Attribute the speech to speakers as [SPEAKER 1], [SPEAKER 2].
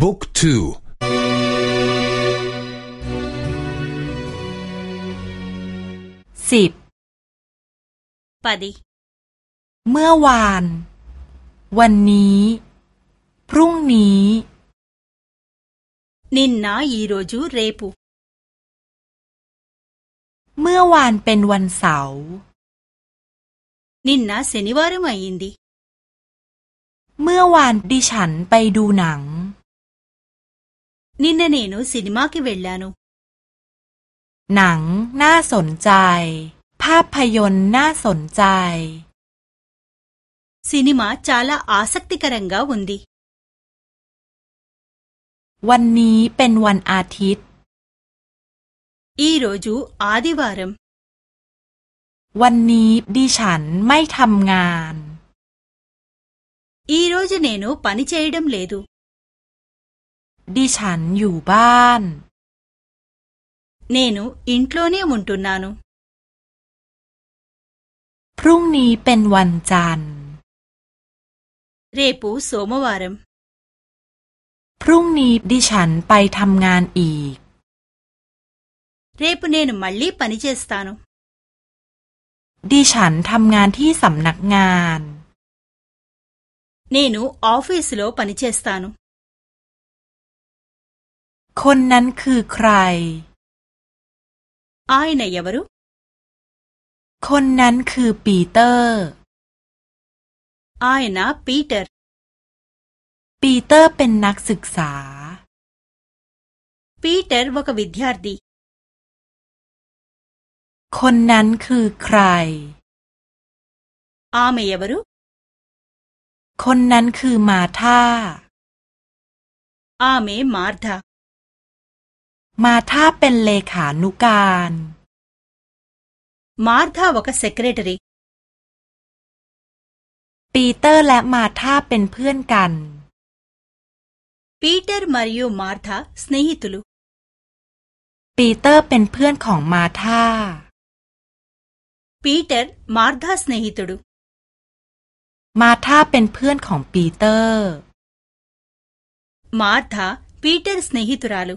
[SPEAKER 1] บุ๊กทู
[SPEAKER 2] สิบ
[SPEAKER 3] ปดี
[SPEAKER 2] เมื่อวาน วันนี้ พรุ่งนี้
[SPEAKER 3] นินนาอีโรจูเรปู
[SPEAKER 2] เมื่อวานเป็นวันเสาร์
[SPEAKER 3] นินนาเซนิวารมาอินดี
[SPEAKER 2] เมื่อวานดิฉันไปดูหนัง
[SPEAKER 3] నిన్న నేను సినిమాకి వెళ్ళాను
[SPEAKER 2] หนังน่าสนใจ ภาพยนตร์น่าสนใจ
[SPEAKER 3] సినిమా చాలా ఆసక్తికరంగా ఉంది วัน
[SPEAKER 2] นี้เป็นวันอาทิตย์
[SPEAKER 3] ఈ రోజు ఆదివారంวั
[SPEAKER 2] นนี้ดิฉันไม่ทำงาน
[SPEAKER 3] อีโรจูเนนูปานิเชย ดัมเลดู
[SPEAKER 2] ดิฉันอยู่บ้าน
[SPEAKER 3] เนนูอินโทรเนียมุนตุนานุ
[SPEAKER 2] พรุ่งนี้เป็นวันจันทร์
[SPEAKER 3] เรปูโสมวารัม
[SPEAKER 2] พรุ่งนี้ดิฉันไปทำงานอีก
[SPEAKER 3] రేపు నేను మళ్ళీ పని చేస్తాను
[SPEAKER 2] ดิฉันทำงานที่สำนักงาน
[SPEAKER 3] నేను ఆఫీసులో పని చేస్తాను
[SPEAKER 2] คนนั้นคือใคร
[SPEAKER 3] ఆయన ఎవరు
[SPEAKER 2] คนนั้นคือปีเตอร์
[SPEAKER 3] ఆయన పీటర్ ปีเตอร์
[SPEAKER 2] เป็นนักศึกษา
[SPEAKER 3] పీటర్ ఒక విద్యార్థి
[SPEAKER 2] คนนั้นคือใคร
[SPEAKER 3] ఆమె ఎవరు
[SPEAKER 2] คนนั้นคือมาธา
[SPEAKER 3] ఆమె మార్థా มาธา
[SPEAKER 2] เป็นเลขานุการ
[SPEAKER 3] మార్థా ఒక సెక్రెటరీ
[SPEAKER 2] ปีเตอร์และมาธาเป็นเพื่อนกัน
[SPEAKER 3] పీటర్ మరియు మార్థా స్నేహితులు
[SPEAKER 2] ปีเตอร์เป็นเพื่อนของมาธา
[SPEAKER 3] పీటర్ మార్థా స్నేహితుడు มาธาเป็
[SPEAKER 2] นเพื่อนของปีเตอร์
[SPEAKER 3] మార్థా పీటర్ స్నేహితురాలు